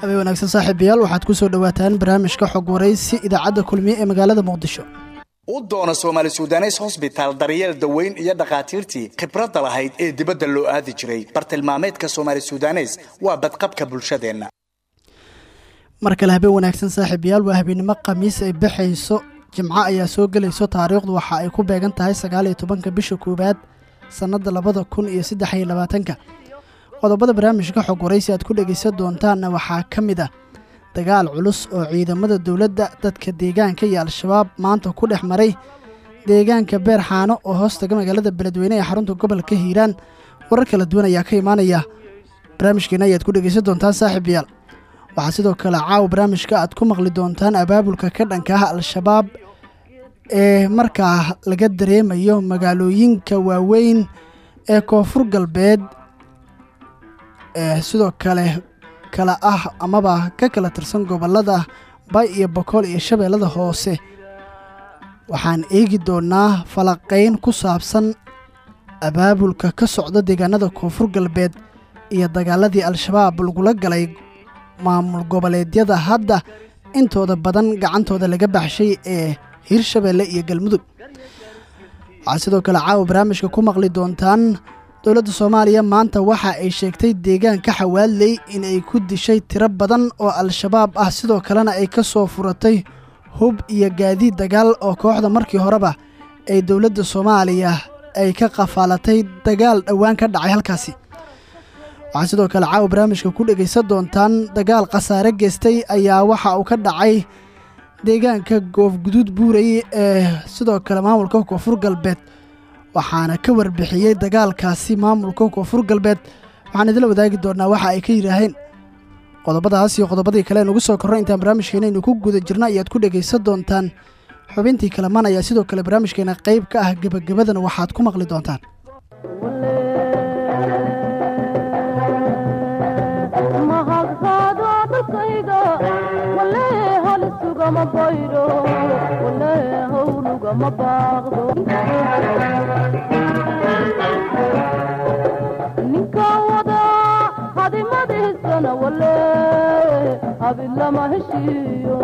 habeen wanaagsan saaxiibayaal waxaad ku soo dhowaataan barnaamijka xog waraysi idaacadda kulmiye ee magaalada muqdisho. U doona soomaali sudanes hosbitaal daryeel daweyn iyo dhakhaatiirtii khibradda lahayd ee dibadda loo aadi jiray. Bartilmaameedka soomaali sudanes waa badqabka bulshadeenna. Mar kale habeen wanaagsan saaxiibayaal waa habeennimo khamiis ay baxayso. Jimco ayaa soo gelayso taariikhdu waxa ay ku beegan tahay sagaal iyo tobanka bisha koowaad sannadda labada kun iyo saddex iyo labaatanka qodobada barnaamijka xog waraysi aad ku dhegaysan doontaanna waxaa ka mid ah dagaal culus oo ciidamada dowladda dadka deegaanka iyo al-shabaab maanta ku dhex maray deegaanka beer xaano oo hoostaga magaalada beledweyne ee xarunta gobolka hiiraan. Warar kala duwan ayaa ka imaanaya. Barnaamijkeena ayaad ku dhegaysan doontaan saaxiibayaal waxaa sidoo kale caawa barnaamijka aad ku maqli doontaan abaabulka ka dhanka ah al-shabaab ee markaa laga dareemayo magaalooyinka waaweyn ee koonfur galbeed ee sidoo kale kala ah amaba ka kala tirsan gobollada bay iyo bokool iyo shabeellada hoose. Waxaan eegi doonnaa falaqayn ku saabsan abaabulka ka socda deegaanada koonfur galbeed iyo dagaaladii al-shabaab lagula galay maamul goboleedyada hadda intooda badan gacantooda laga baxshay ee hirshabeelle iyo galmudug. Waxaad sidoo kale caawa barnaamijka ku maqli doontaan dowladda soomaaliya maanta waxa ay sheegtay deegaanka xawaaley in ay ku dishay tiro badan oo al-shabaab ah. Sidoo kalena ay ka soo furatay hub iyo gaadiid dagaal oo kooxda markii horeba ay dowladda soomaaliya ay ka qafaalatay dagaal dhowaan ka dhacay halkaasi. Waxaa sidoo kale caawa barnaamijka ku dhegaysan doontaan dagaal khasaare geystay ayaa waxa uu ka dhacay deegaanka goofguduud buurey ee sidoo kale maamulka koonfur galbeed waxaana ka warbixiyey dagaalkaasi maamulka koonfur galbeed. Waxaan idila wadaagi doonnaa waxa ay ka yidhaaheen qodobadaas iyo qodobadii kale nugu soo korro intaan barnaamijkeena aynu ku guda jirna ayaad ku dhegaysan doontaan. Xubintii kalaman ayaa sidoo kale barnaamijkeena qayb ka ah gebagabadana waxaad ku maqli doontaan ninka wada hadimadiisana wale habilama heshiiyo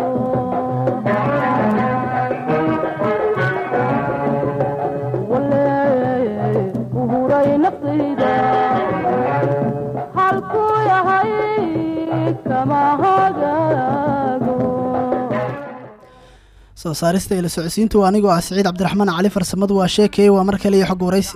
soo saarista ila socodsiintu. Anigoo ah siciid cabdiraxmaan cali farsamadu waa sheekay waa mar kale iyo xog waraysi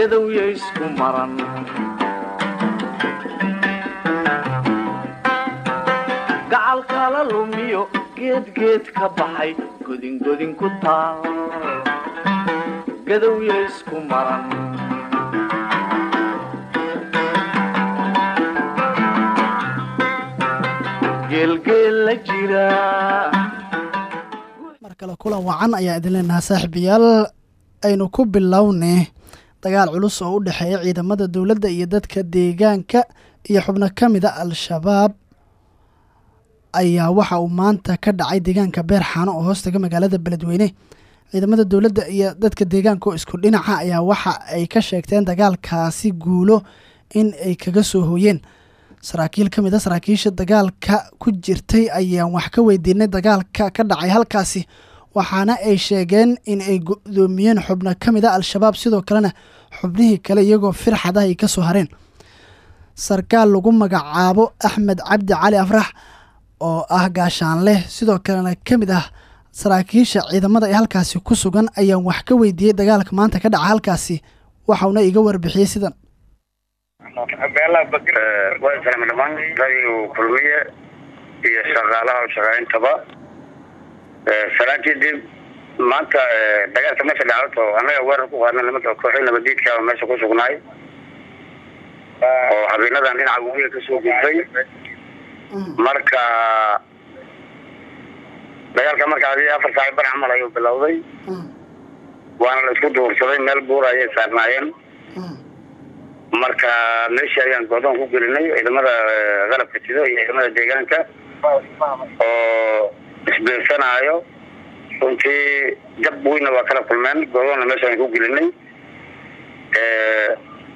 gadowya isku maran. Gacal kala lumiyo geedgeed ka baxay godingodin ku taal gadowya isku maran. Mar kale kulan wacan ayaa idin leenahaa saaxiibayaal aynu ku bilowne dagaal culus oo u dhexeeya ciidamada dowladda iyo dadka deegaanka iyo xubno ka mid a al-shabaab ayaa waxa uu maanta ka dhacay deegaanka beer xaano oo hoostaga magaalada beledweyne. Ciidamada dowladda iyo dadka deegaanka oo isku dhinaca ayaa waxa ay ka sheegteen dagaalkaasi guulo in ay kaga soo hooyeen saraakiil ka mid a saraakiisha dagaalka ku jirtay ayaan wax ka weydiinay dagaalka ka dhacay halkaasi waxaana ay sheegeen in ay go-doomiyeen xubno ka mid a al-shabaab sidoo kalena xubnihii kale iyagoo firxada ay ka soo hareen. Sarkaal lagu magacaabo axmed cabdi cali afrax oo ah gaashaanleh sidoo kalena ka mid ah saraakiisha ciidamada ee halkaasi ku sugan ayaan wax ka weydiiyey dagaalka maanta ka dhaca halkaasi waxauna iga warbixiyey sidan. Waa islaam dhamaan radio kulmiye iyo shaqaalaha shaqayntaba salaantii dib maanta dagaalka meesha dhacdato annaga weerar ku qaadna nimanka kooxii nabadiidka meesha ku sugnaay. Oo habeenadan dhinaca webiga ka soo gudbay. Marka dagaalka marka adi afar saaci bar camal ayuu bilowday. Waana la isku duursaday meel buura ayay saarnaayeen. Marka meeshii ayaan goodoon ku gelinay ciidamada qalabka jido iyo ciidamada deegaanka. Oo isbeersanaayo runtii jab weyna waa kala kulmeen goodoonna meesha ayaan ku gelinay.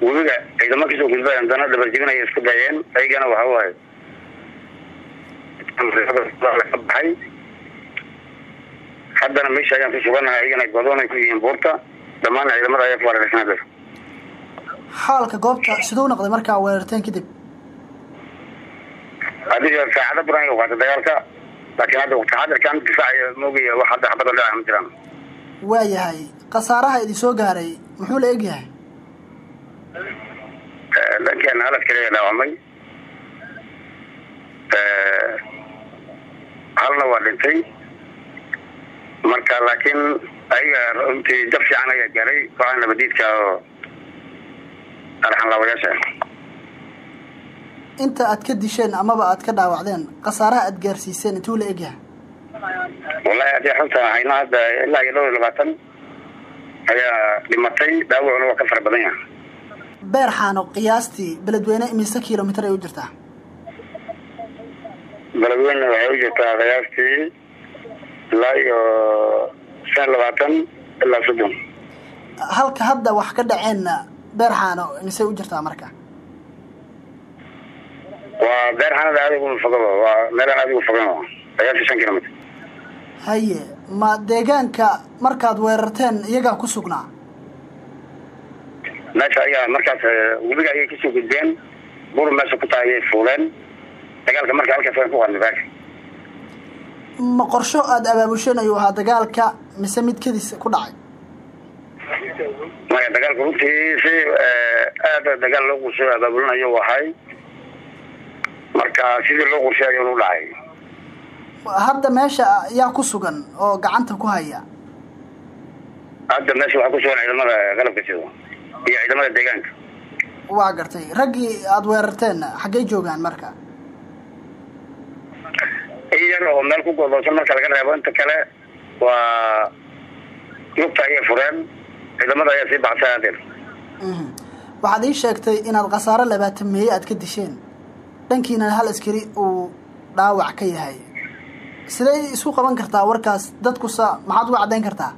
Webiga ciidamo ka soo gudbay haddana dhabarjibin ayay isku dayeen ayagana waxa waaye ka baxay. Haddana meesha ayaan ku suganahay ayagana goodoon ay ku yihiin buurta. Dhammaan ciidamada ayaa ku wareersanaa xaalka goobta siduu noqday markaa weerarteen kadib adiga saacado badan ay qaatay dagaalka laakiin hadda waqti xadirkan difaac moogaya wax hadda xabada dhaca ma jiraan. Waayahay khasaaraha idin soo gaaray muxuu la egyahay? Dhankeena halad kaliya dhaawamay halna waa dhintay. Marka laakiin ayaga runtii jab fiican ayaa gaaray kooxaha nabadiidka oo arxanlaawayaasha inta aad ka disheen amaba aad ka dhaawacdeen khasaaraha aad gaarsiiseen intuu la egyahay? Wallahi haddii xunta hayno hadda ilaa iyo dhowr iyo labaatan ayaa dhimatay dhaawacuna waa ka fara badan yahay. Beer xaano qiyaastii beledweyne imise kilomitr ay u jirtaa? Beledweyne waxay u jirtaa qiyaastii ilaa iyo shan labaatan ilaa soddon. Halka hadda wax ka dhaceenna beer xaano imise u jirtaa marka waa beer xanada aada ugu fogaba waa meelaan ugu fogan qiyaastii shan kilomitr haye ma deegaanka markaad weerarteen iyagaa ku sugnaa? Meesha ayaa markaas webiga ayay ka soo gudbeen. Bur meesha ku tahay ayay fuuleen. Dagaalka marka halkaas waan ku baaka ma qorsho aada abaabusheen ayuu ahaa dagaalka mise mid kadis ku dhacay? Maya dagaalka runtii si aada dagaal loo qurshay abaabulinayo ahay marka sidii loo qurshay ayuu u dhacay hadda meesha yaa ku sugan oo gacanta ku haya? Hadda meesha waxaa ku sugan ciidamada qalabka jido iyo ciidamada deegaanka. Waa gartay. Raggii aada weerarteen xaggey joogaan marka? Iyar oo meel ku goodoosan marka laga reebo inta kale waa lugta ayay fureen ciidamada ayaa sii baxsay adeer waxaad ii sheegtay inaad khasaaro labaatan meeye aad ka disheen dhankiina hal askari uu dhaawac ka yahay. Siday isku qaban kartaa warkaas? Dadkusa maxaad uga caddayn kartaa?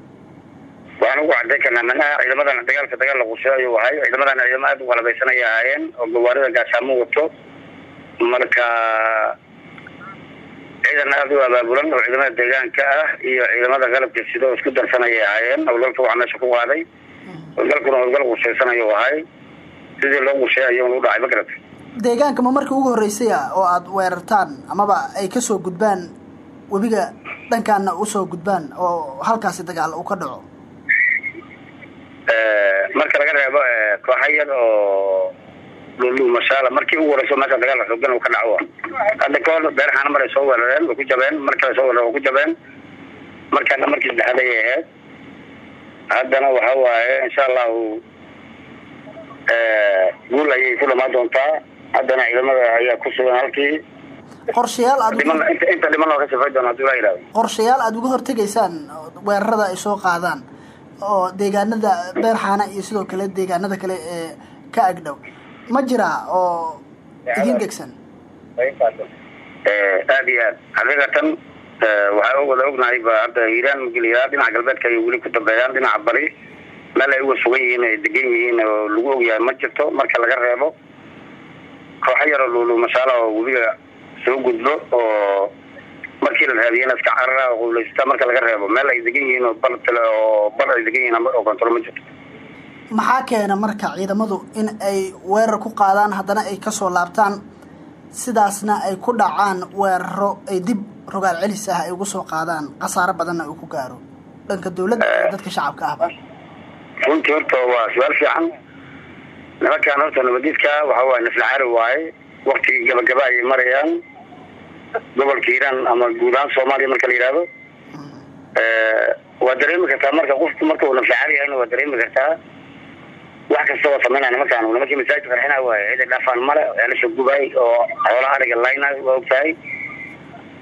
Waxaan ugu caddayn karnaa. Manaha ciidamadan dagaalka dagaal la qurshay ayuu ahay ciidamadan ciidamo aada u qalabeysan ayay ahaayeen oo gawaarida gaashaamo wato. Marka ciidan aada u abaabulan oo ciidamada deegaanka ah iyo ciidamada qalabka sida oo isku darsan ayay ahaayeen. Howlgalka waxaa meesha ku qaaday. Howlgalkuna howlgal qushaysan ayuu ahay sidii loo qushay ayuuna u dhacay ma garata deegaanka ma markii ugu horreysay ah oo aada weerartaan amaba ay ka soo gudbaan webiga dhankaana u soo gudbaan oo halkaasi dagaal uu ka dhaco? Marka laga reebo kooxa yar oo dhuluumashaala markii ugu horeyso meesha dagaal xoogan uu ka dhaco. Hadda kahor beerxaana mar ay soo weerareen way ku jabeen mar kale soo weerareen way ku jabeen. Markaana markii saddexaad ayay ahayd. Haddana waxa waaye insha allahu guul ayay ku dhamaan doontaa haddana ciidamada ayaa ku sugan halkii. Qorshayaal inta dhiman oo ka safay doona haddii laa yidhahdo qorshayaal aada uga hortegaysaan weerarada ay soo qaadaan oo deegaanada beerxaana iyo sidoo kale deegaanada kale ee ka agdhow. Ma jiraa oo idin degsan aad iyo aad. Xaqiiqatan waxaa wada ognahay ba hadda hiiraan mageliyaa dhinaca galbeedka ayay weli ku dambeeyaan dhinaca bari meel ay uga sugan yihiin ay degan yihiin oo lagu ogyahay ma jirto marka laga reebo kooxo yaroo luulumashaala oo webiga soo gudbo oo markii la raadiyana iska carara oo qowlaysta marka laga reebo meel ay degan yihiin oo bar tale oo bar ay degan yihiin oo kontrol ma jirto. Maxaa keena marka ciidamadu in ay weerar ku qaadaan haddana ay ka soo laabtaan? Sidaasna ay ku dhacaan weeraro ay dib rogaal celis ah ay ugu soo qaadaan khasaaro badanna uu ku gaaro. Dhanka dowladda iyo dadka shacabka ahba. Runtii horta waa su'aal fiican nimankaan horta waxa waaye naflacaari waaye waktigii gabagaba ayay marayaan. Gobolka hiiraan ama guud soomaaliya marka la yidhaahdo waa dareemi kartaa marka qofku marka uu naflacaari yahayna waa dareemi kartaa wax kasta oo sameynaya nimankaan nimankii masaajid qarxina waaye cida dhaafaan male ceelasha gubay oo xoolaha ariga layna waa ogtahay.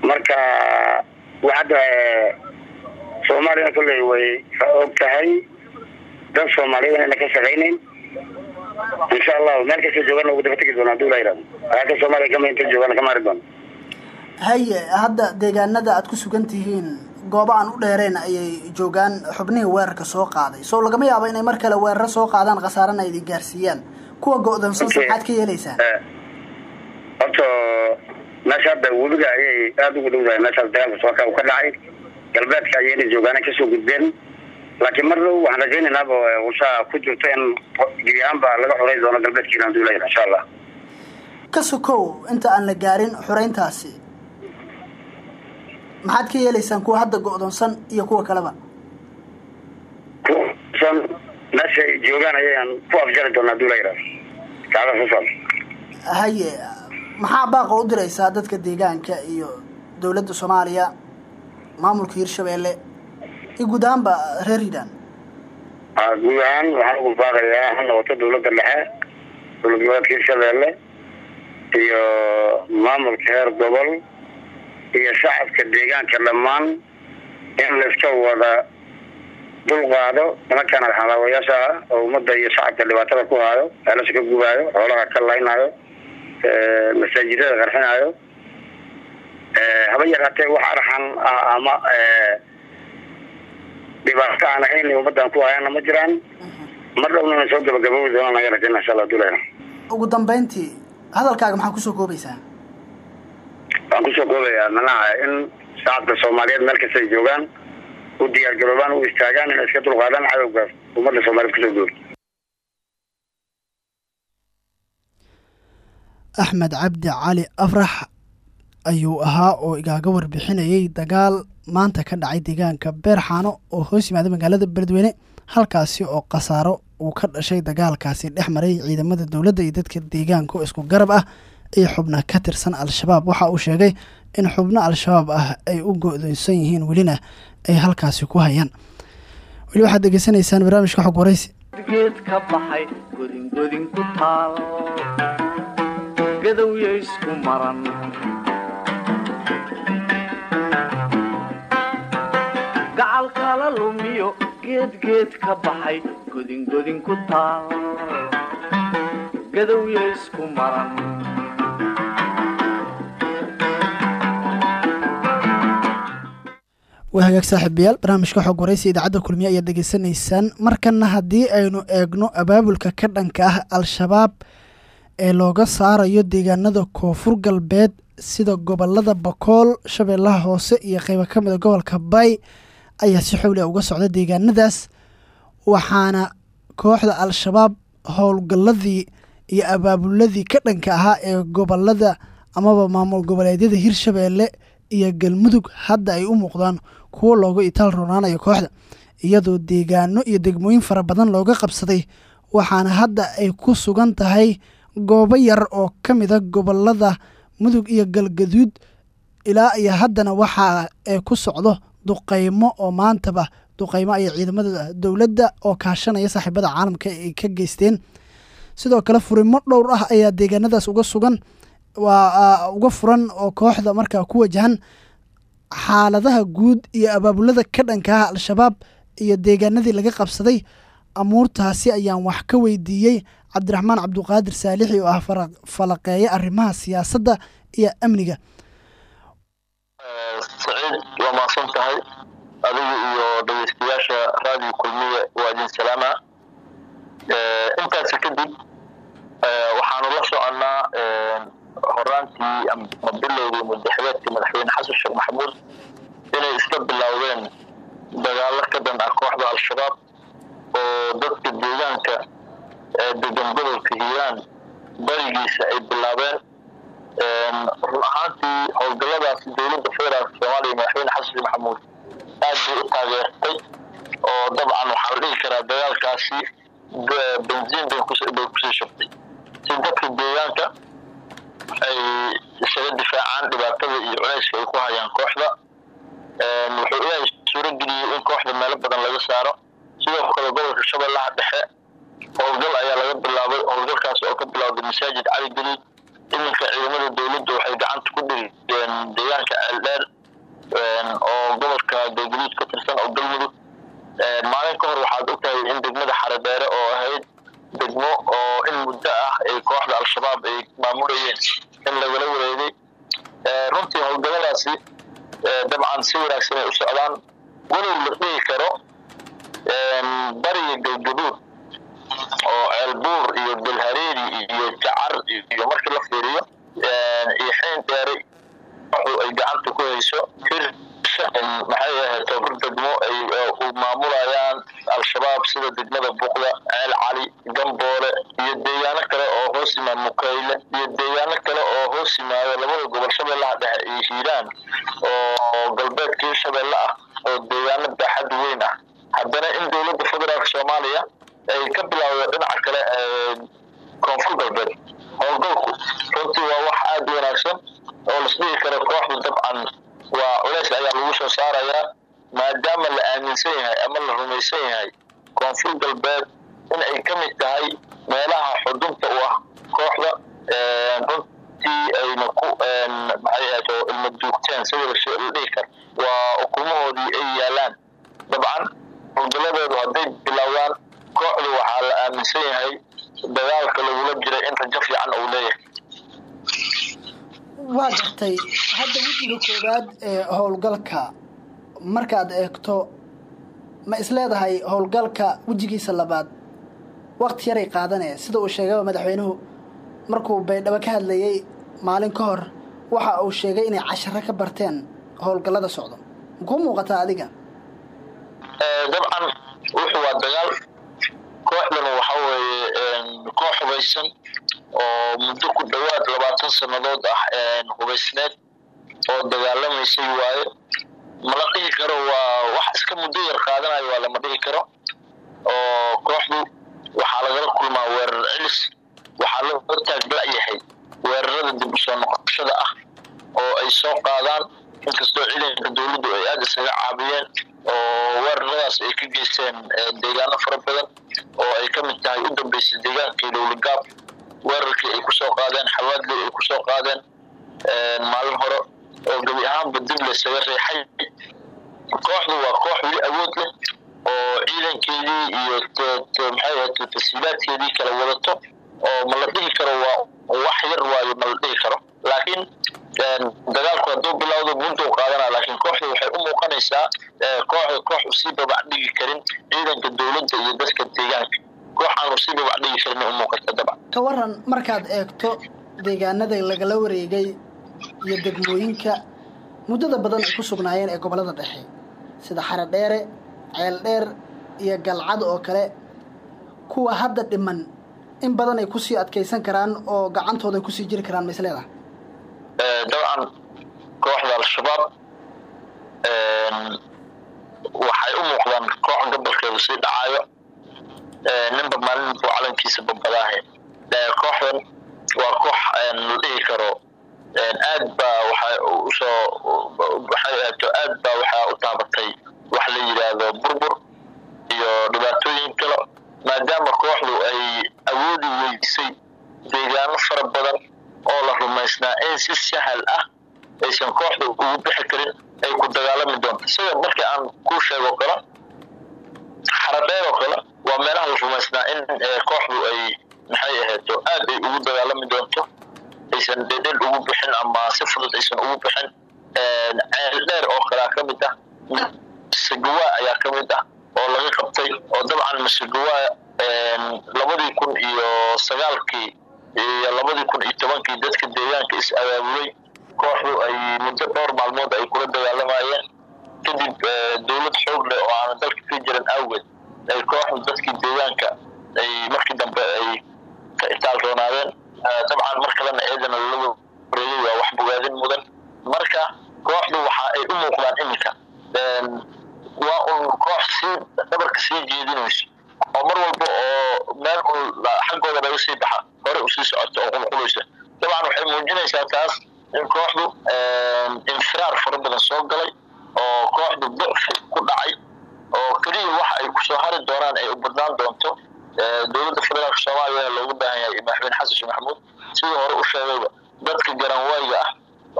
Marka wax hadda soomaaliyana kolley way og tahay dad soomaaliyeed inayna ka shaqaynayn insha allahu meel kasta joogana ugu daba tegi doona haduu la yidhahdo halka soomaaliya kama inta joogana ka maari doona haye hadda deegaanada aad ku sugan tihiin goobo aan u dheereen ayay joogaan xubnihii weerarka soo qaaday. Soo lagama yaabo inay mar kale weeraro soo qaadaan khasaarana ay idin gaarsiiyaan. Kuwa go-doonsan Okay. maxaad ka yeelaysaan. Horta meesha hadda webiga ayay aada ugu dhowdahay meeshaas dagaalka soo ka ka dhacay galbeedka ayayna joogaana ka soo gudbeen laakiin mar dhow waxaan rajaynaynaba ushaa ku jirto in gebi ahaanba laga xuray doono galbeedka la yidhahdo insha allah. Ka sokow inta aan la gaarin xureyntaasi maxaad ka yeelaysaan kuwa hadda go-doonsan iyo kuwa kaleba? Meesha ay joogaan ayaan ku afjari doona haduu la yidhahdo kacda sasal haye maxaa baaqa u diraysaa dadka deegaanka iyo dowladda soomaaliya? Maamulka hirshabeelle ahaanba reer hiiraan guud ahaan waxaan ugu baaqayaa ha noqoto dawladda dhexe dowlad goboleedka iyo maamulka heer gobol iyo shacabka deegaanka dhammaan in layska wada dulqaado nimankan alxalaawayaasha ah oo ummadda iyo shacabka dhibaatada ku haayo ceelasha ka gubaayo xoolaha ka laynayo masaajidada qarxinayo haba yaraatee wax arxan ah ama dhibaato aan ahayn ummaddan ku hayaana ma jiraan mar dhowna na soo gabagaboobi doonaan ayaa rajayna insha allah dulayna ugu dambeyntii hadalkaaga maxaa ku soo koobaysaa waxaan ku soo koobayaa manaha in shacabka soomaaliyeed meel kasta ay joogaan u diyaar garoobaan u istaagaan inay iska dulqaadaan cadowgaas ummadda soomaaliyeed ku soo goobi axmed cabdi cali afrax ayuu ahaa oo igaaga warbixinayay dagaal maanta ka dhacay deegaanka beerxaano oo hoos yimaada magaalada beledweyne halkaasi oo khasaaro uu ka dhashay dagaalkaasi dhex maray ciidamada dowladda iyo dadka deegaanka oo isku garab ah iyo xubna ka tirsan al-shabaab. Waxa uu sheegay in xubno al-shabaab ah ay u go-doonsan yihiin welina ay halkaasi ku hayaan. Weli waxaad degeysanaysaan barnaamijka xog waraysi lumiyo geedgeed ka baxay godingodin ku taal gadowya isku maran waa hagaag saaxiibayaal barnaamijka xog waraysi idaacadda kulmiye ayaad degeysanaysaan markana haddii aynu eegno abaabulka ka dhanka ah al-shabaab ee looga saarayo deegaanada koonfur galbeed sida gobollada bakool shabeellaha hoose iyo qeybo ka mida gobolka bay ayaa si xowlia uga socda deegaanadaas waxaana kooxda al-shabaab howlgalladii iyo abaabuladii ka dhanka ahaa ee gobollada amaba maamul goboleedyada hirshabeelle iyo galmudug hadda ay u muuqdaan kuwo looga itaal roonaanayo kooxda iyadoo deegaano iyo degmooyin fara badan looga qabsaday waxaana hadda ay ku sugan tahay goobo yar oo ka mida gobollada mudug iyo galgaduud ilaa iyo haddana waxa ay ku socdo duqaymo oo maantaba duqaymo ayay ciidamada dowladda oo kaashanaya saaxiibada caalamka ay ka geysteen. Sidoo kale furimo dhowr ah ayaa deegaanadaas uga sugan waa uga furan oo kooxda markaa ku wajahan xaaladaha guud iyo abaabulada ka dhanka ah al-shabaab iyo deegaanadii laga qabsaday. Amuurtaasi ayaan wax ka weydiiyey cabdiraxmaan cabduqaadir saalixi oo ah falaqeeye arrimaha siyaasadda iyo amniga saciid waa mahadsan tahay. Adiga iyo dhegeystayaasha raadiyo kulmiye waa idin salaama. Intaasi kadib eh, waxaanu la soconnaa eh, horaantii ama bilowdii madaxweedkii madaxweyne xasan sheekh maxamuud inay iska bilowdeen dagaalo ka dhan ah kooxda al-shabaab oo dadka deegaanka ee degan gobolka hiiraan barigiisa ay bilaabeen run ahaantii howlgalladaasi dowladda federaalka soomaaliya madaxweyne xasan maxamuud aad bay u taageertay oo dabcan waxaa la dhihi karaa dagaalkaasi benziin bay kus- bay ku sii shubtay. Si dadka deegaanka ay isaga difaacaan dhibaatada iyo culayska ay ku hayaan kooxda wuxuu ilaahay suuro geliyey in kooxda meelo badan laga saaro. Sidoo kale gobolka shabeellaha dhexe howlgal ayaa laga bilaabay howlgalkaas oo ka bilowday masaajid cali geliid iminka ciidamada dowladda waxay gacanta ku dhigeen deegaanka ceeldheer oo gobolka galguduud ka tirsan oo galmudug. Maalin ka hor waxaad ogtahay in degmada xaredheere oo ahayd degmo oo in muddo ah ay kooxda al-shabaab ay maamulayeen in lagala wareegay. Runtii howlgalladaasi dabcan si wanaagsan ay u socdaan. Walow la dhihi karo bariga galgaduud oo ceelbuur iyo belhareeri iyo jacar iyo markii la fiiriyo iyo xeyn dheere wuxuu ay gacanta ku hayso hir maxay ahayd tobar degmo ay u maamulayaan al-shabaab sida degmada buqda ceel cali gamboole iyo deegaano kale oo hoos yimaad mukayle iyo deegaano kale oo hoos yimaado labada gobol shabeellaha dhexe iyo hiiraan oo galbeedkii shabeelle ah oo deegaano baaxad weyn ah haddana in dowladda federaalka soomaaliya ay ka bilowda dhinaca kale ee koonfur galbeed howlgalku runtii waa wax aada u wanaagsan oo lasdhihi karo kooxdu dabcan waa culays ayaa lagu soo saarayaa maadaama la aaminsan yahay ama la rumaysan yahay koonfur galbeed in ay ka mid tahay meelaha xudunta u ah kooxda runtii ayna ku maxay ahayd oo ilma duugteen sida la la dhihi karo waa ukumahoodii ay yaalaan dabcan howlgaladoodu hadday bilowdaan kooxdu waxaa la aaminsan yahay dagaalka lagula jira in rajo fiican uu leeyahay waa gartay hadda wejiga koowaad ee howlgalka markaad eegto ma isleedahay howlgalka wejigiisa labaad? Wakti yaray qaadanee sida uu sheegaba madaxweynuhu markuu baydhabo ka hadlayey maalin ka hor waxa uu sheegay inay casharo ka barteen howlgallada socdo makuu muuqataa adiga? Dabcan wuxuu waa dagaal. Kooxdana waxa weeye koox hubaysan oo muddo ku dhowaad labaatan sannadood ah hubaysneed oo dagaalamaysay waaye mala dhihi karo waa wax iska muddo yar qaadanayo waa lama dhihi karo. Oo kooxdu waxaa lagala kulmaa weerar cilis waxaa loo taagla-yahay weerarada dib u soo noqoshada ah oo ay soo qaadaan. Inkastoo ciidanka dowladdu ay aada isaga caabiyeen oo weeraradaas ay ka geysteen deegaano fara badan oo ay ka mid tahay u dambeysay deegaankii lowlagaab weerarkii ay ku soo qaadeen xawaadley ay ku soo qaadeen maalin hore oo gebi ahaanba dib laysaga reexay. Kooxdu waa koox weli awood leh oo ciidankeedii iyo maxay tasiilaadkeedii kala wadato oo ma la dhihi karo waa wax yar waayo ma la dhihi karo. Laakiin dagaalku hadduu bilowdo muduu qaadanaa laakiin kooxdu waxay u muuqanaysaa kooxda koox u sii babac dhigi karin ciidanka dowladda iyo dadka deegaanka koox aan u sii babac dhigi karin u muuqata dabcan ka waran markaad eegto deegaanada lagala wareegay iyo degmooyinka muddada badan ay ku sugnaayeen ee gobollada dhexe sida xaredheere ceeldheer iyo galcad oo kale kuwa hadda dhiman in badan ay ku sii adkaysan karaan oo gacantooda ay ku sii jiri karaan maisleeda dabcan kooxda al-shabaab waxay u muuqdaan koox gobolkeedu sii dhacaayo ninba maalin calankiisa babadaahe kooxdan waa koox la dhihi karo. Aad baa waxay u soo waxay aato aad baa waxaa u taabatay wax la yidhaahdo burbur iyo dhibaatooyin kale maadaama kooxdu ay awoodi weydisay deegaano fara badan oo la rumaysnaa. In si sahal ah aysan kooxda ugu bixi karin ay ku dagaalami doonto. Sida markii aan kuu sheego kale xaradheer oo kale waa meelaha la rumaysnaa in eh, kooxdu ay maxay ahayto aad ay ugu dagaalami doonto. Aysan dhedhel ugu bixin ama si fudud aysan ugu bixin. Ceel dheer oo kalea ka mid ah. Masagawa ayaa ka mid ah oo laga qabtay oo dabcan masagawa labadii kun iyo sagaalkii iyo labadii kun iyo tobankii dadka deegaanka is abaabulay kooxdu ay muddo dhowr maalmood ay kula dagaalamayeen kadib eh, dowlad xoog leh oo aanan dalka ka jiran awgeed ay kooxdu dadkii deegaanka ay markii dambe ay ka itaal roonaadeen Eh, dabcan mar kalena eedana lala wareegay waa wax bogaadin mudan marka kooxdu waxa ay u muuqdaan iminka Een, waa un koox sii dhabarka sii jeedinayso oo mar walba oo meel un la- xaggooda laga sii baxa hore u sii socoto oo qulqulaysa dabcan waxay muujinaysaa taas in kooxdu een, infiraar fara badan soo galay oo kooxdu ducfi ku dhacay oo keliya waxa ay ku soo hari doonaan ay u badnaan doonto Eh, dowladda federaalka soomaaliya loogu baahan yahay madaxweyne xasan sheekh maxamuud sidii hore u sheegayba dadka garanwayga ah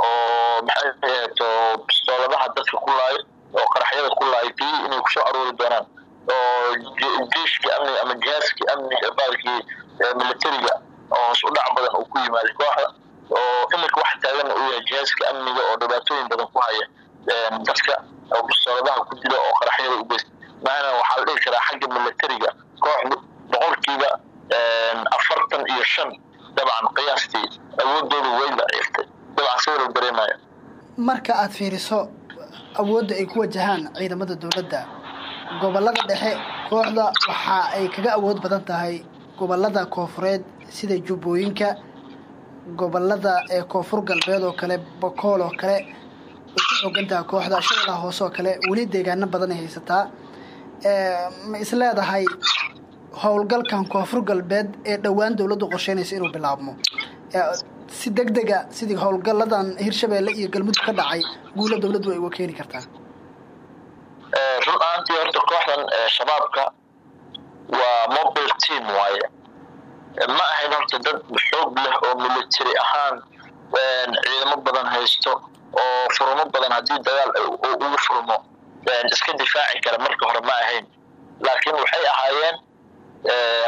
oo maxay ahayd oo bistooladaha dadka ku laayo oo qaraxyada ku laayo keliya inay ku soo aroori doonaan oo je- jeeshkii amniga ama jihaaskii amniga baalkii eh, militariga oo hoos u dhac badan uu ku yimaaday kooxda oo iminka wax taagan uu yahay jihaaska amniga oo dhibaatooyin badan ku haya een, dadka oo bistooladaha ku dila oo qaraxyada u geysta maana waxaa la dhihi karaa xagga militariga kooxdu boqolkiiba een, afartan iyo shan dabcan qiyaastii awoodoodu way daciiftay dabcan sida la dareemayo marka aad fiiriso awoodda ay ku wajahaan ciidamada dowladda. Gobollada dhexe kooxda waxa ay kaga awood badan tahay gobollada koofureed sida jubbooyinka gobollada ee koonfur galbeed oo kale bokool oo kale way ku xoogan tahay kooxda shabeellaha hoose oo kale. Weli deegaano badan ay haysataa ma is leedahay howlgalkan koonfur galbeed ee dhowaan dowladdu qorsheynaysa inuu bilaabmo si deg dega sidii howlgalladan hirshabeelle iyo galmudug ka dhacay guula dowladdu ay uga keeni kartaa. Eh, run ahaantii horta kooxdan eh, shabaabka waa mobile team waaye. Eh, ma ahayn horta dad xoog leh oo military ahaan ciidamo badan haysto oo furmo badan haddii dagaal ugu furmo iska difaaci kara marka hore ma ahayn. Laakiin waxay ahaayeen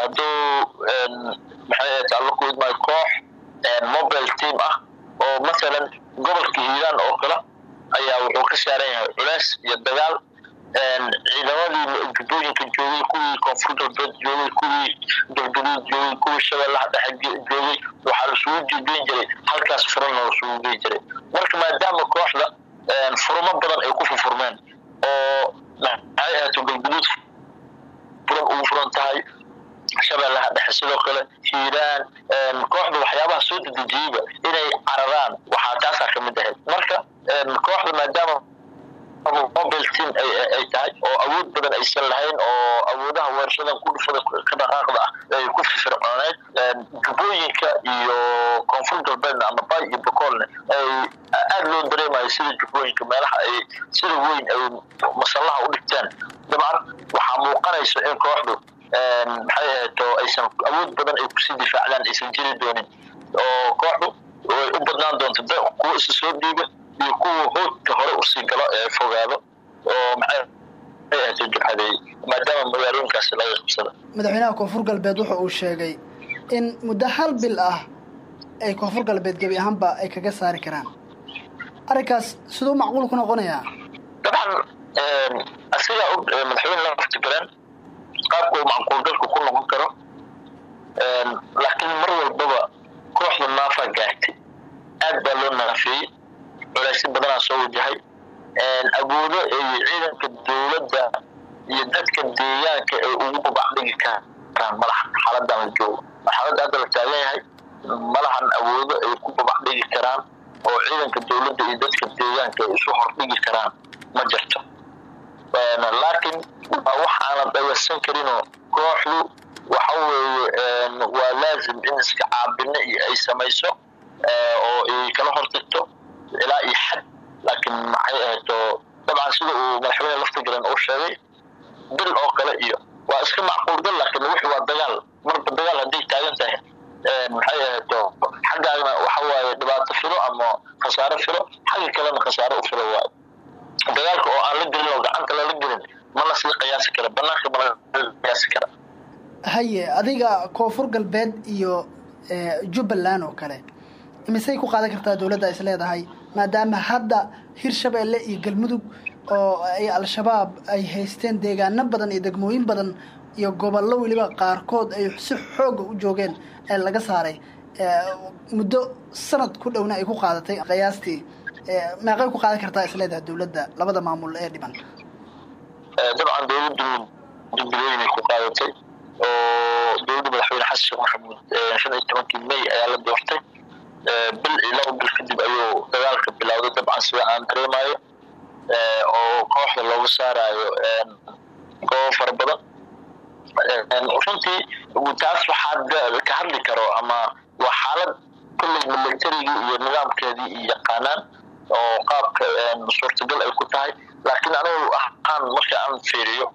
hadduu maxay idmaayo koox mobile team ah oo masalan gobolka hiiraan oo kale ayaa wuxuu ka saaran yahay culays iyo dagaal ciidamadii jubbooyinka joogay kuwii koonfur galbeed joogay kuwii galgaduud joogay kuwii shabeellaha dhexe joogay waxaa lasugu jigeyn jiray halkaas furana lasugu gey jiray. Marka maadaama kooxda furmo badan ay ku furfurmeen oo maxay ahaato galgaduud furan ugu furan tahay shabeellaha dhexe sidoo kale hiiraan kooxda waxyaabaha soo dedejiyeyba inay cararaan waxaa taasaa ka mid ahayd. Marka kooxda maadaama mobile team ay ay- ay tahay oo awood badan aysan lahayn oo awoodaha weershadan ku dhufada ka dhaqaaqda ah ay ku firfircooneed jubbooyinka iyo koonfur galbeedna ama bay iyo bokoolne ay aad loo dareemayo sida jubbooyinka meelaha ay sida weyn ay masallaha u dhigteen dabcan waxaa muuqanaysa in kooxdu maxay ahayd oo aysan awood badan ay ku sii difaacdaan aysan jiri doonin. Oo kooxdu way u badnaan doonto da kuwa isa soo dhiiba iyo kuwa hoodka hore u sii galo ee fogaado. Oo maxay madaxweynaha koonfur galbeed wuxa uu sheegay in muddo hal bil ah ay koonfur galbeed gebi ahaanba ay kaga saari karaan. Arrinkaas siduu macquul ku noqonayaa? Dabcan een, asigaa og madaxweyne lafti galeen qaabka uu macquulgalku ku noqon karo. Een, laakiin mar walbaba kooxda naafaa gaartay. Aad baa loo naafeeyey culaysyo badanaa soo wajahay. Een, awoodo ay ciidanka dowladda iyo dadka deegaanka ay ugu babacdhigi karaan. Malaha xaaladan la joogo. Marxaladda hadda la taagan yahay malahan awoodo ay ku babacdhigi karaan oo ciidanka dowladda iyo dadka deegaanka ay isu hordhigi karaan? Ma jirto laakiin waa wax aanad dhageysan karinoo kooxdu waxa weeye waa laazim in iska caabine iyo ay samayso oo ay kala hortagto ilaa iyo xad. Laakiin maxay ahayd oo dabcan sida uu madaxweyne laftigaran uu sheegay bil oo kale iyo waa iska macquulgal laakiin wixii waa dagaal. Marba dagaal hadday taagan tahay maxay ahayd oo xaggaagna waxa waaye dhibaato filo ama khasaare filo xagga kalena khasaare u filo waayo dagaalka oo aan la gelin oo gacanta lala gelin ma la sii qiyaasi kara banaanka qiyaasi kara haye adiga koonfur galbeed iyo eh, jubbaland oo kale misay ku qaadan kartaa dowladda is leedahay maadaama hadda hirshabeelle iyo galmudug oo ay al-shabaab ay haysteen deegaano badan iyo degmooyin badan iyo gobollo weliba qaarkood ay si xooga u joogeen ee laga saaray eh, muddo sanad ku dhowna ay ku qaadatay qiyaastii eh, meeqay ku qaadan kartaa is leedahay dowladda labada maamul ee dhiban dabcan dowladdu jubileynay ku qaadatay oo dowladda madaxweyne xasan sheekh maxamuud eh, shan iyo tobankii may ayaa la doortay. Eh, bil iyo laba bil kadib ayuu dagaalka bilowday dabcan sida aan dareemayo eh, oo kooxda loogu saarayo goobo fara badan. Runtii taas waxaa ka hadli karo ama waa xaalad kolley militarigii iyo nidaamkeedii iyo yaqaanaan oo qaabka suurtagal ay ku tahay laakiin anigu ahaan marka aan fiiriyo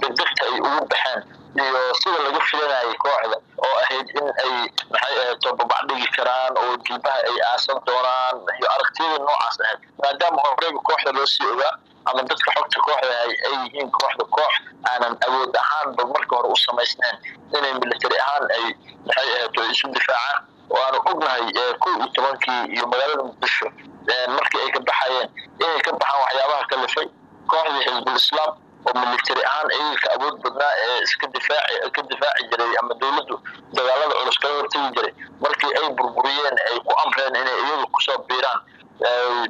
degdegta ay ugu baxeen iyo sida laga filanayay kooxda oo ahayd in ay maxay ahayd tobabac dhigi karaan oo jilbaha ay aasan doonaan iyo aragtiyada noocaas ahayd. Maadaama horeyba kooxda loo sii ogaa ama dadka xogta kooxda ay yihiin kooxda koox aanan awood ahaanba marka hore u samaysnayn inay military ahaan ay maxay ahayd isu difaacaan oo aanu ognahay eh, kow iyo tobankii iyo magaalada muqdisho eh, markii ay ka baxayeen inay ka baxaan waxyaabaha kalifay islaam oo military ahaan iyaga ka awood badnaa ee iska difaaci ka difaaci jiray ama dowladdu dagaalada culus kaga hortagi jiray markii ay burburiyeen ay ku amreen inay iyagu ku soo biiraan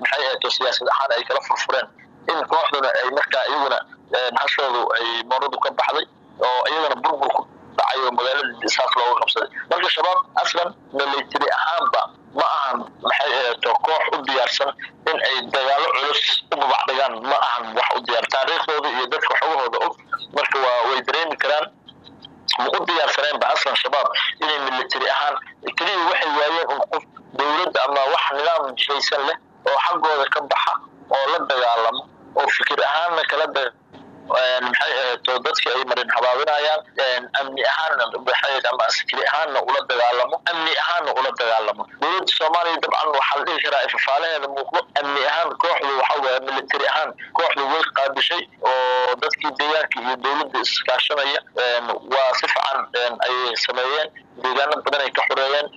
maxay ahayd oo siyaasad ahaan ay kala furfureen. In kooxduna ay markaa iyaguna hashoodu ay mooradu ka baxday oo iyagana burbur ku dhacay oo magaalada saas looga qabsaday. Marka shabaab aslan military ahaanba ma ahan maxay oo koox u diyaarsan in ay dagaalo culus u babacdhigaan ma ahan wax u diyaar. Taariikhdooda iyo dadka xogahooda og marka waa way dareemi karaan ma u diyaarsaneenba aslan shabaab inay military ahaan keliya waxay waayeen un qof dowladda ama wax nidaam jihaysan leh oo xaggooda ka baxa oo la dagaalamo oo fikir ahaanna kala da maxay ahayd oo ay marin habaabinayaan amni ahaanna maxay ama askari ahaanna ula dagaalamo amni ahaanna ula dagaalamo. Dowladda soomaaliya dabcan waxaa la dhihi karaa ifafaalaheeda muuqdo amni ahaan kooxdu waxa weeye military ahaan kooxdu way qaabishay oo dadkii deegaanka iyo dowladda iskaashanaya waa si fiican ayay sameeyeen deegaano badan ay ka xoreeyeen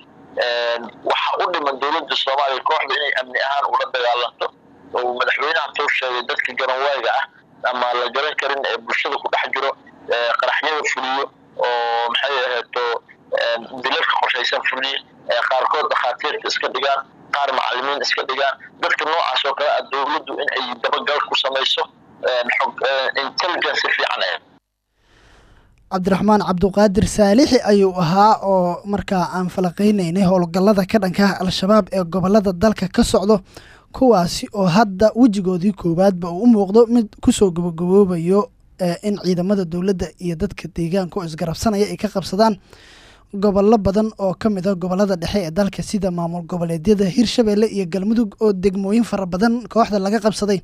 waxa u dhiman dowladda soomaaliya kooxda inay amni ahaan ula dagaalanto. Oo madaxweynaha tuu sheegay dadka garanwaayga ah ama la garan karin ee bulshada ku dhex jiro qaraxyada fuliyo oo maxay ahayto dilalka qorshaysan fuliye qaarkood dhakhaatiirta iska dhigaan qaar macalimiin iska dhigaan. Dadka noocaas oo kale ah dowladdu in ay dabagal ku samayso intelligence fiican cabdiraxmaan cabduqaadir saalixi ayuu ahaa oo markaa aan falaqaynaynay howlgallada ka dhanka ah al-shabaab ee gobollada dalka ka socdo kuwaasi oo hadda wejigoodii koowaadba uu u muuqdo mid ku soo gabagaboobayo in ciidamada dowladda iyo dadka deegaanka oo isgarabsanaya ay ka qabsadaan gobollo badan oo ka mid a gobollada dhexe ee dalka sida maamul goboleedyada hirshabeelle iyo galmudug oo degmooyin fara badan kooxda laga qabsaday.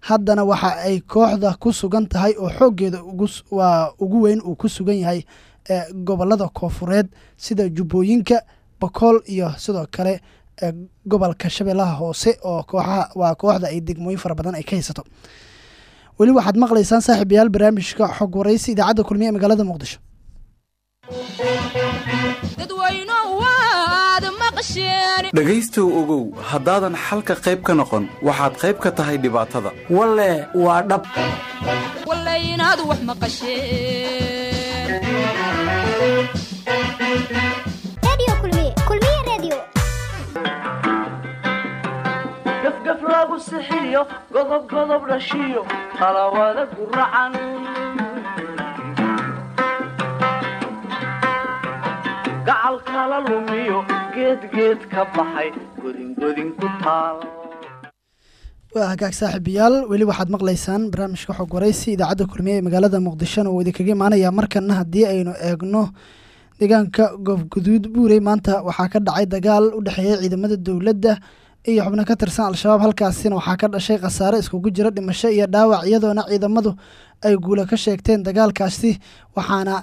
Haddana waxa ay kooxda ku sugan tahay oo xooggeeda waa ugu weyn uu ku sugan yahay gobollada koofureed sida jubbooyinka bakool iyo sidoo kale gobolka shabeellaha hoose oo kooxaha waa kooxda ay degmooyin fara badan ay ka haysato. Weli waxaad maqlaysaan saaxiibayaal barnaamijka xog waraysi idaacadda kulmiye ee magaalada muqdisho. Dhegaystow ogow haddaadan xalka qayb ka noqon waxaad qayb ka tahay dhibaatada. Walle waa dhab. Inaad wax maqasheen gafgaf lagu sixiyo godob godob dhashiyo talawada guracan gacal kala lumiyo geedgeed ka baxay godingodin ku taal. Waa hagaag saaxiibayaal weli waxaad maqlaysaan barnaamijka xog waraysi idaacadda kulmiye ee magaalada muqdishona uu idinkaga imaanaya markana haddii aynu eegno deegaanka goobguduud buurey maanta waxaa ka dhacay dagaal u dhexeeya ciidamada dowladda iyo xubno ka tirsan al-shabaab halkaasina waxaa ka dhashay khasaare iskugu jira dhimasho iyo dhaawac iyadoona ciidamadu ay guula ka sheegteen dagaalkaasi. Waxaana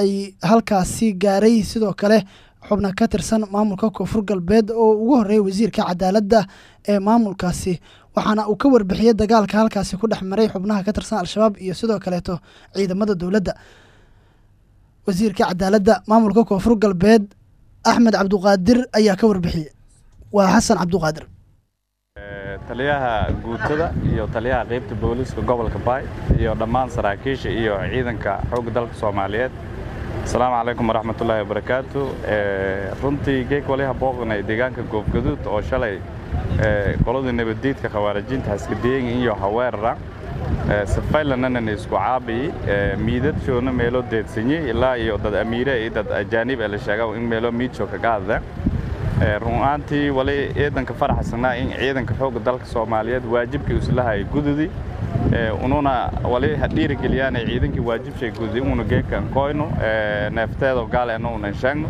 ay halkaasi gaaray sidoo kale xubno ka tirsan maamulka koonfur galbeed oo ugu horreeya wasiirka cadaaladda ee maamulkaasi. Waxaana uu ka warbixiyey dagaalka halkaasi ku dhex maray xubnaha ka tirsan al-shabaab iyo sidoo kaleeto ciidamada dowladda. Wasiirka cadaaladda maamulka koonfur galbeed axmed cabduqaadir ayaa ka warbixiyey waa xasan cabduqaadir. Taliyaha guutada iyo taliyaha qaybta booliiska gobolka baay iyo dhammaan saraakiisha iyo ciidanka xoogga dalka soomaaliyeed. Asalaamu calaykum waraxmatullaahi wabarakaatu. Runtii geeg waliha booqnay deegaanka goobgaduud oo shalay qoladii nabaddiidka khawaarijiinta haskadeegi iyo haweerara. Safaylannanan isku caabiyi miidadjoona meelo deedsanyey ilaa iyo dad amiire iyo dad ajaanib ee la sheega in meelo miidjo kaga hadla runaantii wali ciidanka faraxsanaa in ciidanka xoogga dalka soomaaliyeed waajibkii islahay gududi ununa wali ha dhiirigeliyaan ciidankii waajibshay gududi una geekan koyno neefteedo gaaleena unan sheegno.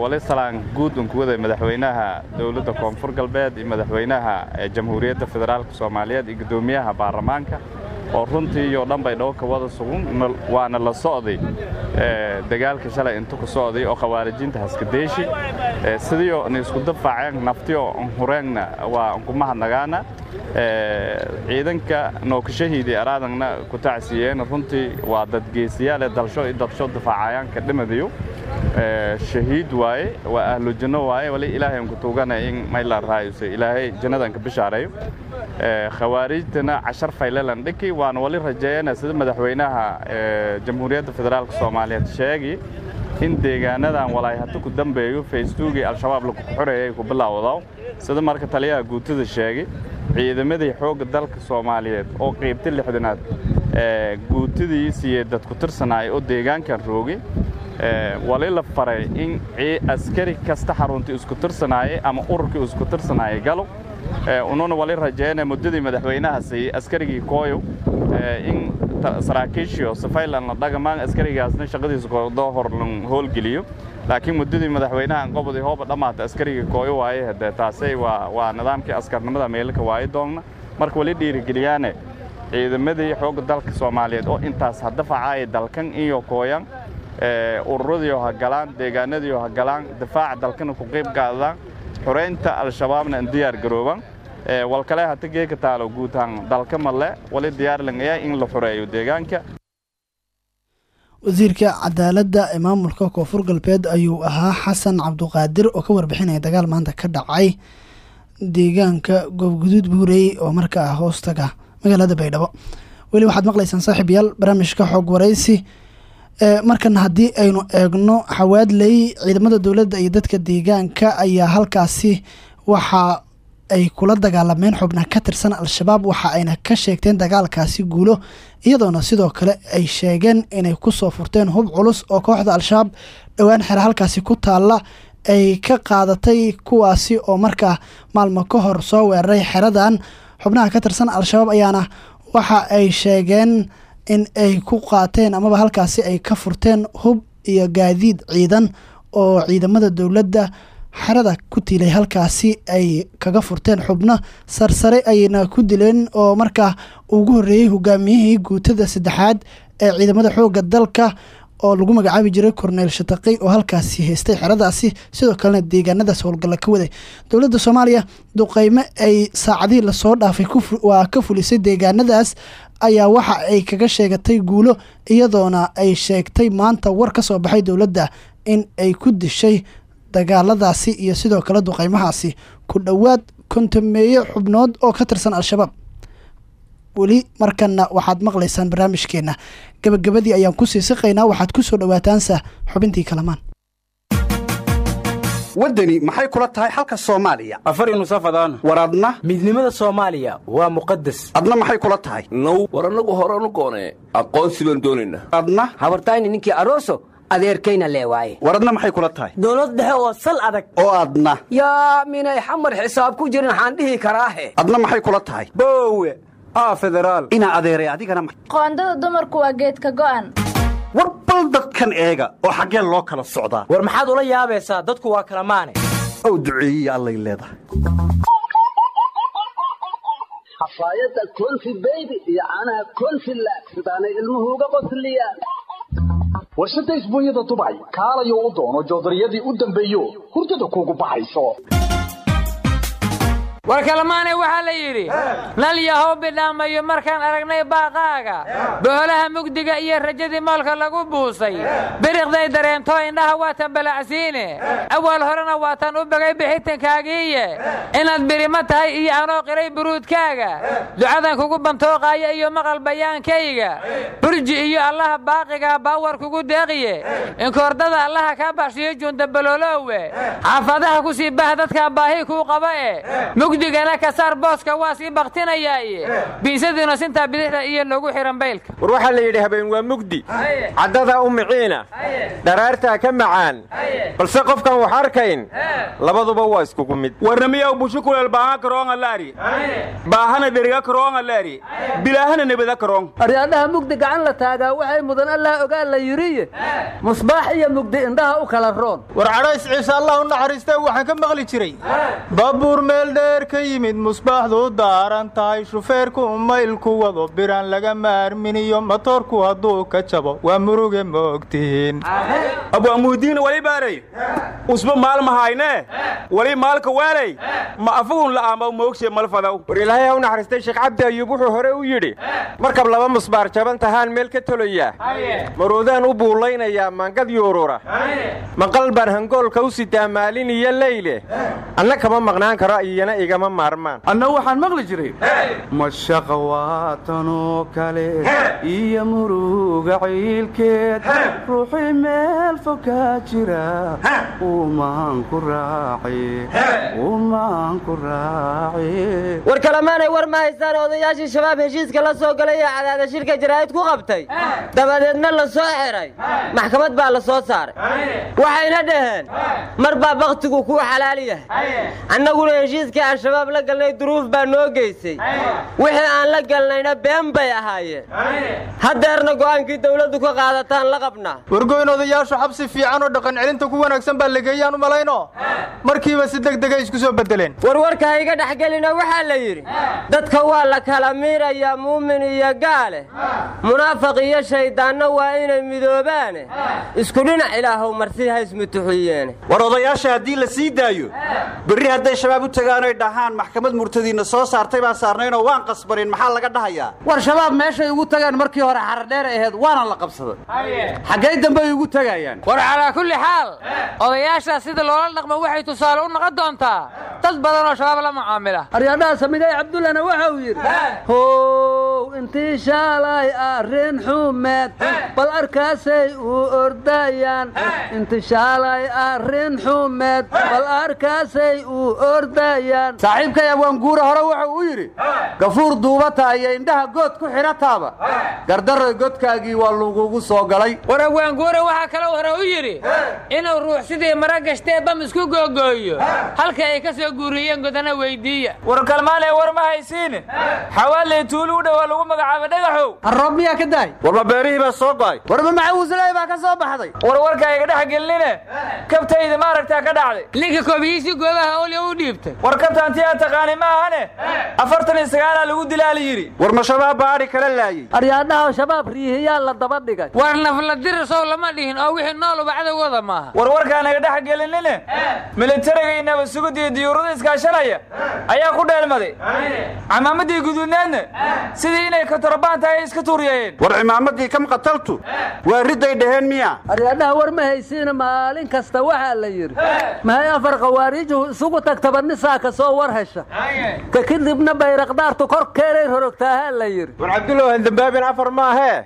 Wali salaan guud unkuwada madaxweynaha dowladda koonfur galbeed iyo madaxweynaha jamhuuriyadda federaalka soomaaliyeed iyo guddoomiyaha baarlamaanka oo runtii iyo dhan bay dhowrka wada sugun. Waana la socday dagaalka shalay intu ku socday oo khawaarijinta haskadeeshi sidiio na isku dafaaceen naftiyo hureengna waa nkumahadnagaana ciidanka nookashahiidii araadangna ku tacsiiyeen runtii waa dad geesiyaale dalsho iyo dadsho dafaacayaanka dhimadiyo shahiid waaye waa ahlu janno waaye wali ilaahay unku tuuganaya in mayla raayuso ilaahay jannadanka bishaareeyo khawaarijtana cashar faylelan dhiki waana wali rajeeyana sida madaxweynaha jamhuuriyadda federaalka soomaaliyeed sheegi in deegaanadan walaay hata ku dambeeyo faystuugii al-shabaab lagu xoreeyay ku bilaawdo sida marka taliyaha guutada sheegay ciidamadii xoogga dalka soomaaliyeed oo qaybta lixdanaad guutadii siiyey dad ku tirsanaay oo deegaankan roogay wali la faray in askari kasta xaruntii isku tirsanaayay ama ururkii isku tirsanaayay galo ununa wali rajeeyana muddadii madaxweynaha siiyey askarigii kooyo in saraakiishiyo safaylan la dhagamaan askarigaasna shaqadiisa koodoo hor lan howlgeliyo laakiin muddadii madaxweynaha qobodii hooba dhammaata askarigii kooyo waaye hadee taasay waa nidaamkii askarnimada meelka waaye doonna. Marka wali dhiirigeliyaane ciidamadii xoogga dalka soomaaliyeed oo intaas hadafacaaya dalkan iyo kooyan ururadiio ha galaan deegaanadiio ha galaan difaaca dalkana ku qayb qaadadaan xoreynta al-shabaabna an diyaar garoobaan walkale hata geeka taalo guutaan dalka male wali diyaarlangaya in la xoreeyo deegaanka wasiirka cadaaladda ee maamulka koonfur galbeed ayuu ahaa xasan cabduqaadir oo ka warbixinaya dagaal maanta ka dhacay deegaanka goobguduud buurey oo markaa hoostaga magaalada baydhabo. Weli waxaad maqlaysaan saaxiibayaal barnaamijka xoog waraysi markan haddii aynu eegno xawaadley ciidamada dowladda iyo dadka deegaanka ayaa halkaasi waxa ay kula dagaalameen xubna ka tirsan al-shabaab waxa ayna ka sheegteen dagaalkaasi guulo iyadoona sidoo kale ay sheegeen inay ku soo furteen hub culus oo kooxda al-shabaab dhowaan xere halkaasi ku taalla ay ka qaadatay kuwaasi oo markaa maalmo ka hor soo weeraray xeradan. Xubnaha ka tirsan al-shabaab ayaana waxa ay sheegeen in ay ku qaateen amaba halkaasi ay ka furteen hub iyo gaadiid ciidan oo ciidamada dowladda xerada ku tilay halkaasi ay kaga furteen xubno sarsare ayna ku dileen oo markaa ugu horreeyey hogaamiyihii guutada saddexaad ee ciidamada xoogga dalka oo lagu magacaabi jiray korneyl shataqi oo halkaasi haystay xeradaasi sidoo kalena deegaanadaas howlgalla ka waday. Dowladda soomaaliya duqeymo ay saacadihii la soo dhaafay waa ka fulisay deegaanadaas ayaa waxa ay kaga sheegatay guulo iyadoona ay sheegtay maanta war ka soo baxay dowladda in ay ku dishay dagaaladaasi iyo sidoo kale duqeymahaasi ku dhowaad kontameeye xubnood oo ka tirsan al-shabaab. Weli markanna waxaad maqlaysaan barnaamijkeenna. Gabagabadii ayaan ku sii siqaynaa waxaad ku soo dhowaataansa xubintii kalamaan. Waddani maxay kula tahay xalka soomaaliya? Afari nusafadaan war adna? Midnimada soomaaliya waa muqadas adna maxay kula tahay? Now war annagu horanu goonee aqoonsi baan doonaynaa adna? Habartayni ninkii aroso adeerkayna lee waaye. War adna maxay kula tahay? Dowlad dhexe oo sal adag. Oo adna yaa minay xamar xisaab ku jirin waxaan dhihi karaahe adna maxay kula tahay? Boowe aa federaal. Inaa adeeray adigana qoondada dumarku waa geedka go'an. War bal dadkan eega oo xaggeen loo kala socdaa war maxaad ula yaabaysaa? Dadku waa kala maane. Ow duceeyiya allay leedahay. Xafaayadda konfi beybi iyo caanaha konfi laag sidaanay ilmuhu uga qosliyaan warshadda isbuunyada dubay kaalayo u doono joodariyadii u dambeeyo hurdada kuugu baxayso war kalemaanay waxaa la yidhi nal yahow bidhaamayo markaan aragnay baaqaaga boholaha mugdiga iyo rajadii moolka lagu buusay biriqday dareento indhaha waatan balacsiine awal horena waatan u bagay bixitankaagiiye inaad birimo tahay iyo anoo qiray buruudkaaga ducadan kugu bantooqaaya iyo maqal bayaankayga burji iyo allaha baaqiga baawar kugu deeqiye inkoordada allaha kaa baxshiyo juundabaloolowe xaafadaha ku sii bah dadkaa baahi kuu qaba e mugdigana ka saar booska waa sii baktinayaaye biisadiina sintaa bidixda iyo nagu xihan baylka. War waxaa la yidhi habeen waa mugdi. Caddada u miciina. Dharaartaa ka macaan. Balse qofkan wax arkayn labaduba waa iskugu mid. Warnamiyaw bushu kuleel baaha karoonga laari. Baahana dheriga karoonga laari. Bilaahana nebada karoon. Aryaadhaha mugdi gacan la taagaa waxay mudan allah ogaa la yidhiye. Musbaax iyo mugdi indhaha u kala roon. War cadhays ciise allah u naxariistee waxaan ka maqli jiray. Baabuur meel dheer ka yimid musbaaxdu daaran tahay shufeerku maylku wado biraan laga maarminiyo matoorku hadduu ka jabo waa muruge moogtihiin abwaamuhdiin wali baaray? Usba maalmahayne wali maalka waalay? Ma afugun la'aama moogshe malfadaw war ilaahay ha u naxariistay sheekh cabdi ayuub wuxuu hore u yidhi markab laba musbaar jaban tahaan meel ka tolaya maroodaan u buulaynayaa maangad yuurura maqal baan hangoolka u sidaa maalin iyo leyle anna kama maqnaan karo iyana igama maarmaan anna waxaan maqli jiray. Mashaqa waatanoo kale iyo muruga ciilkeed. Ruuxii meel fokaa jira. Umaan ku raaci. War kalemaanay war ma haystaan odayaashii shabaab heshiiska la soo galay ee cadaada shirka jaraa'id ku qabtay? Dabadeedna la soo xiray maxkamad baa la soo saaray. Waxayna dhaheen mar baa bakhtigu kuu xalaal yahay. Annaguna heshiiskii aan shabaab la galnay duruuf baa noo geysay. Wixii aan la galnayna been bay ahaayeen haddeerna go'aankii dawladdu ka qaadataan la qabnaa wargoyn odayaashu xabsi fiican oo dhaqan celinta ku wanaagsan baa lageeyaan u malayno. Markiiba si degdegay isku soo bedeleen warwarka ha iga dhexgelina waxaa la yidhi dadka waa la kala miirayaa muumin iyo gaale. Munaafiq iyo shayddaanna waa inay midoobaane. Isku dhinac ilaahow marsi ha ismutuxiyeene war odayaasha haddii la sii daayo berri hadday shabaab u tagaanoy dhahaan maxkamad murtadiinna soo saartay baan saarnaynoo waan qasbanin maxaa laga dhahayaa? War shabaab meeshay ugu tageen markii hore xaradheer ahayd waana la qabsaday xaggay dambe ay ugu tegayaan war calaa kulli xaal odayaashaas sida loola dhaqmo waxay tusaale u noqon doontaa dad badan oo shabaab la mucaamila aryaadhaha samigay cabdullana waxa uu yidhi how intii shaalay arrin xumeed bal arkaasay u ordayaan. Inti shaalay arrin xumeed bal arkaasay u ordayaan saaxiibkay abwaanguure hore wuxuu u yidhi gafuur duubata iyo indhaha good ku xidhataaba gardarray godkaagii waa lagugu soo galay. War abwaanguure waxaa kaloo hore u yidhi inuu ruux sidii mara gashtee bam isku googooyo. Halka ay ka soo guuriyeen godana weyddiiya war kalmaanee war ma haysiin. Xawaaley tuulu u dhowaa lagu magacaaba dhagaxow. Arroob miyaa ka daay? Warba beerihii baa soo go'ay. Warba macawusley baa ka soo baxday. War warka iga dhex gelinine kabtayda maaragtaa ka dhacday. Ninka koobiyiisii goobaha olya u dhiibtay. War kabtaanti aa taqaani ma ahane afartan iyo sagaalaa lagu dilaa la yidhi. War ma shabaab baa adhi kala laayey aryaadhaha shabaab riihiyaa la daba dhigay. War nafla dirisow lama dhihin oo wixii nooluba cadowgooda maaha. War warkaan iga dhex gelinine? Militariga iyo nabadsuguda iyo diyuurada iskaashanaya ayaa ku dheelmaday. Camaamadii guduudneedna sidii inay katorobaan tahay ay iska tuuriyeen war cimaamadii kam qataltu? Waa ridday dhaheen miya? Aryaadhaha war ma haysiina maalin kasta waxaa la yidhi. Mahay afar khawaariijuhu isugu tagtaba nisaa soo war hesha ka kadibna bayraqdaartu korkeeday rorogtaahaa la yidhi. War cabdullow handambaabin afar maahee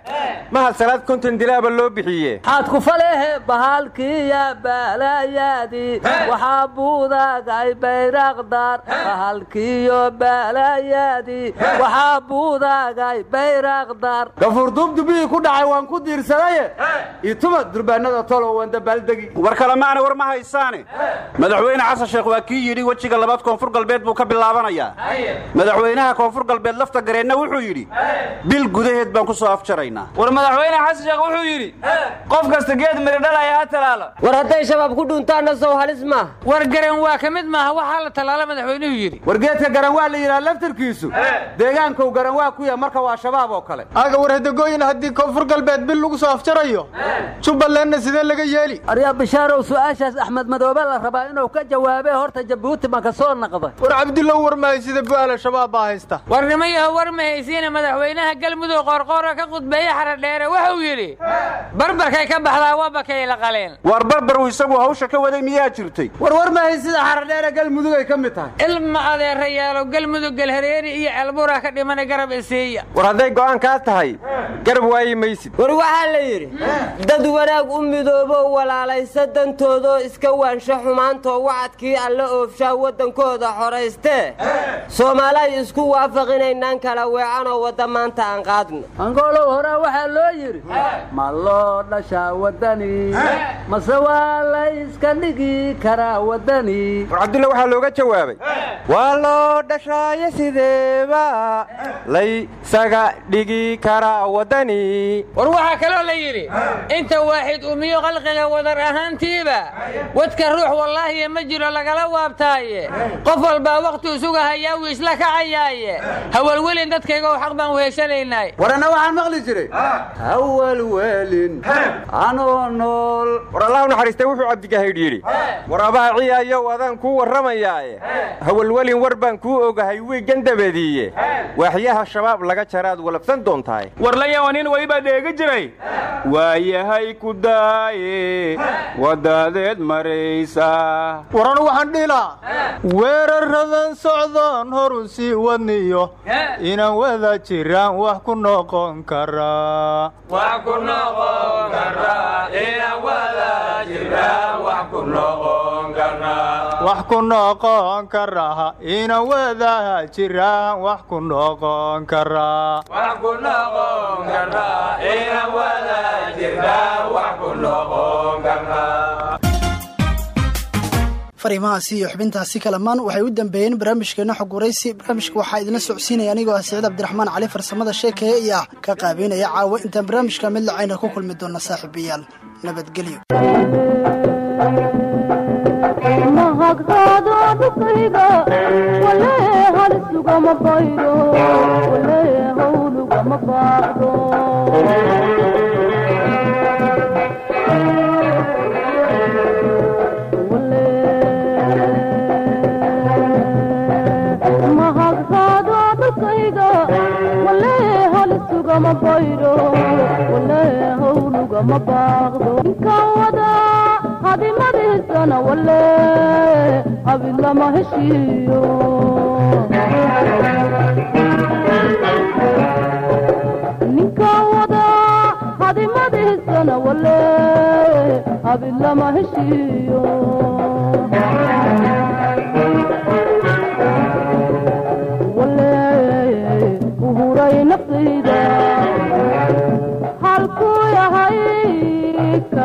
mahad salaad konton dilaaba loo bixiye. Xaad ku faleehe bahalkiya baalayaadii waxaa buudagay bayraqdaar bahalkiyo baalayaadii waxaa buudagay bayraqdaar. Gafuur duubdubihii ku dhacay waan ku diirsadaye ituma durbaanada tolo waan dabaaldegi war kalemaana war ma haysaane. Madaxweyne xasan sheekh waa kii yidhi wejiga labaad koonfur galbeed buu ka bilaabanayaa. Madaxweynaha koonfur galbeed lafta gareenna wuxuu yidhi bil gudaheed baan ku soo afjaraynaa war madaxweyne xasan sheekh wuxuu yidhi qof kasta geed miridhalaya ha talaala war hadday shabaab ku dhuntaanna sow halis maaha war garan waa ka mid maaha waxaa la tallaala madaxweynuhu yidhi. War geedka garan waa la yidhaha laftarkiisu deegaankou garan waa ku ya marka waa shabaab oo kale. Aga warhadagooyin haddii koonfur galbeed bil lagu soo afjarayo jubbalandna sidee laga yeeli? Aryaa bishaarow su'aashaas axmed madoobe la rabaa inuu ka jawaabe horta jabuuti ma ka soo naqday war cabdillow warmaayo sida bu'aala shabaab baa haysta. Warnimayaho war ma haysiina madaxweynaha galmudug qoorqoora ka khudbeeye xaradheere wuxuu yidhi barbarkay ka baxdaa wabakay la qaleen war barbar uu isagu hawsha ka waday miyaa jirtay? Warwar maahay sida xaradheere galmudug ay ka mid tahay. Ilma adeerayaalo galmudug galhareeri iyo ceelbuura ka dhimana garab isiiya war hadday go'aan kaa tahay garab waayi maysid. War waxaa la yidhi dad wanaag u midoobo walaalaysa dantoodoo iska waansho xumaantoo wacadkii alla oofshaa waddankooda xoraystee soomaalay isku waafaq inaynaan kala weecanoo wadda maanta aan qaadno. Angoolow horaa waxaa loo yidhi ma loo dhashaa waddani mase waa la iska dhigi karaa waddani. War cabdilla waxaa looga jawaabay waa loo dhashaayo sideeba laysaga dhigi karaa waddani. War waxaa kaloo la yidhi inta waaxid umiyo qalqiga wadar ahaantiiba wadka ruux wallaahiya ma jiro lagala waabtaaye. Qof walbaa wakhtuu sugahayaa wuu isla kacayaaye. Hawalwelin dadkayga oo xaq baan weeshanaynay warana waxaan maqli jiray. Hawalwelin anoo nool. War allahu naxariistay wuxuu cabdigahaydh yidhi. War abaha ciyaayow adaan kuu warramayaaye. Hawalwelin war baan kuu ogahay wiiggan dabadiiye waaxyaha shabaab laga jaraad walabsan doontahay. Warlayawa nin welibaa dheega jiray. Waayahay ku daaye wadaadeed maraysa. Waran waxaan dhilaa weeraradan socdoon horu sii wadniyo. Inaan wada jiraan wax ku noqon karaa wax ku noqon karaa inaan wada jiraan wax ku noqon karaa fariimahaasi iyo xubintaasi kalamaan waxay u dambeeyeen barnaamijkeena xog waraysi barnaamijka waxaa idinla socodsiinaya anigoo ah siciid cabdiraxmaan cali farsamada sheekeeye iyo ah ka qaabeynaya caawa. Intaan barnaamijka mid lacayna ku kulmi doona saaxiibayaal nabadgelyo baaqdo inkaan wada hadimadiisana wale habid lama heshiiyo ninkaan wada hadimadiisana wale habid lama heshiiyo wale uhuray naftayda halkuu yahay